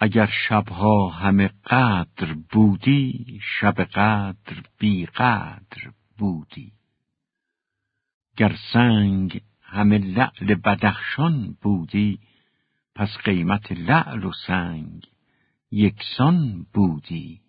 اگر شبها همه قدر بودی شب قدر بی قدر بودی. گر سنگ همه لعل بدخشان بودی پس قیمت لعل و سنگ یکسان بودی.